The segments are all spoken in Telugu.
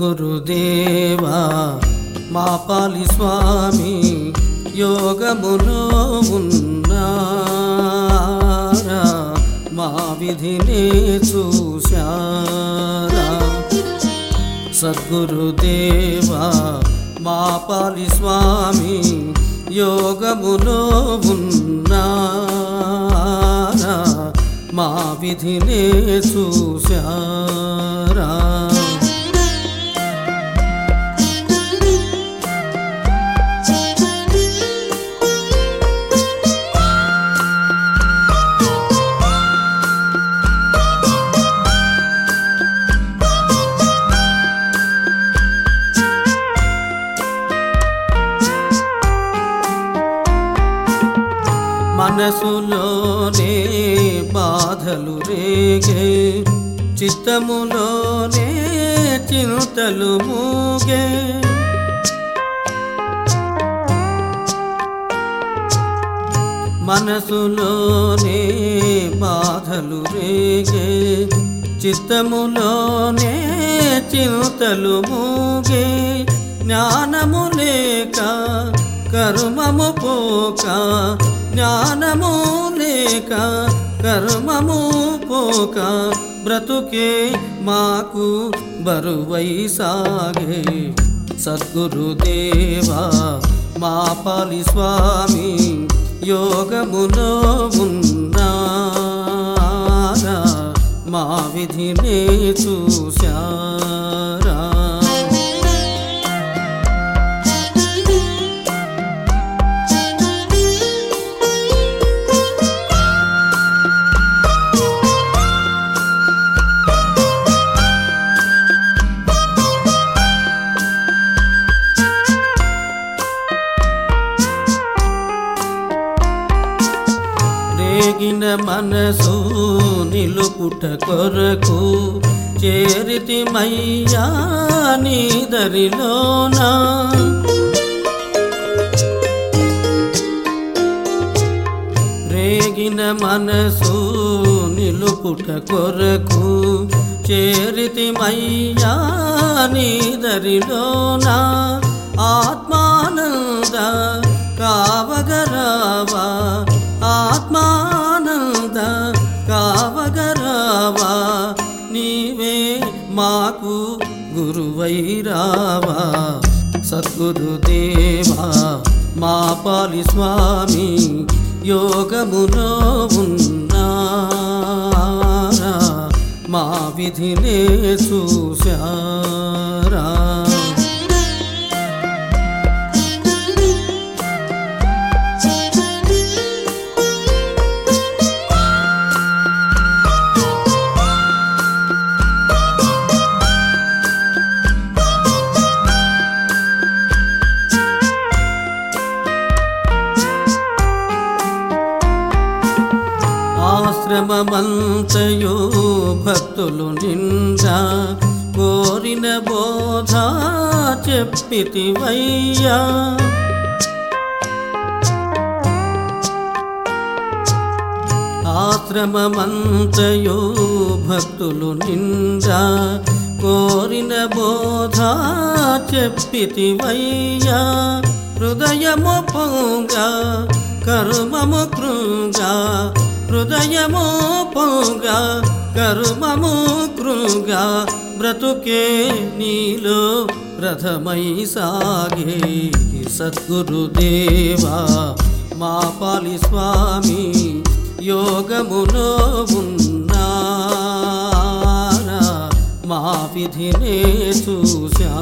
సద్గురుదేవా మా పాలి స్వామి యోగములో ఉన్నారా మా విధినే చూశారా సద్గురుదేవా మా పాలి స్వామి యోగములో ఉన్నా మా విధినే చూశా మనసులోనే బాధలు రేగే చిత్తములోనే చింతలు మూగే. మనసులోనే బాధలు రేగే చిత్తములోనే చింతలు మూగే. జ్ఞానము లేక కరుమము పోక జ్ఞానము లేక కర్మము పోక బ్రతుకే మాకు బరువై సాగే సద్గురుదేవా మా పాలి స్వామి యోగములో ఉన్నారా? మా విధినే చూశా. రేగిన మనసు నిలుపుట కొరకు చేరితి మయ్యా నీ దరిలోనా. రేగిన మనసు నిలుపుట కొరకు చేరితి మయ్యా నీ దరిలోనా. ఆత్మానంద కావగరావా ఆత్మానంద కావగరావా? నీవే మాకు గురువైరావా? సద్గురుదేవా మా పాలి స్వామి యోగములో ఉన్నారా? మా విధినే చూశారా? ఆశ్రమమంతయో భక్తులు నిండా కోరిన బోధ చెప్పితివయ్యా. ఆశ్రమమంతయో భక్తులు నిండా కోరిన బోధ చెప్పితివయ్యా. హృదయము పొంగ కర్మము కృంగా హృదయము పొంగ కరుమము కృంగ బ్రతుకే నీలో రథమై సాగే సద్గురుదేవా మా పాలి స్వామి యోగములో ఉన్నా మా విధినే చూశా.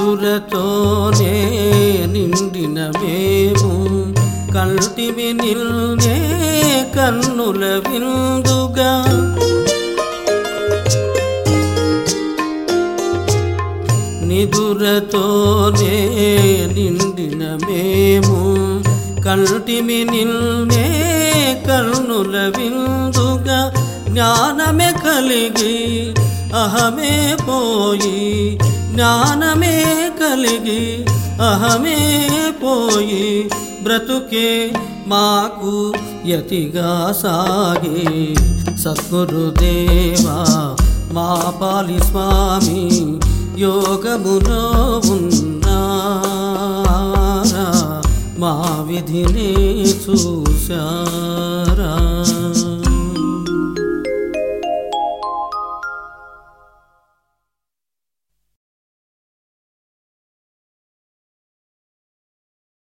కనులతోనే నిండిన మేము. కంటివి నిల్నే కన్నుల విందుగా. నిదురతోనే నిండిన మేము. కంటివి నిల్నే కన్నుల విందుగా. జ్ఞానమే కలిగి అహమే పోయి జ్ఞానమే కలిగి అహమే పోయి బ్రతుకే మాకు యతిగా సాగి. సద్గురుదేవా మా పాలి స్వామి యోగములో ఉన్నారా? మా విధిని చూశారా?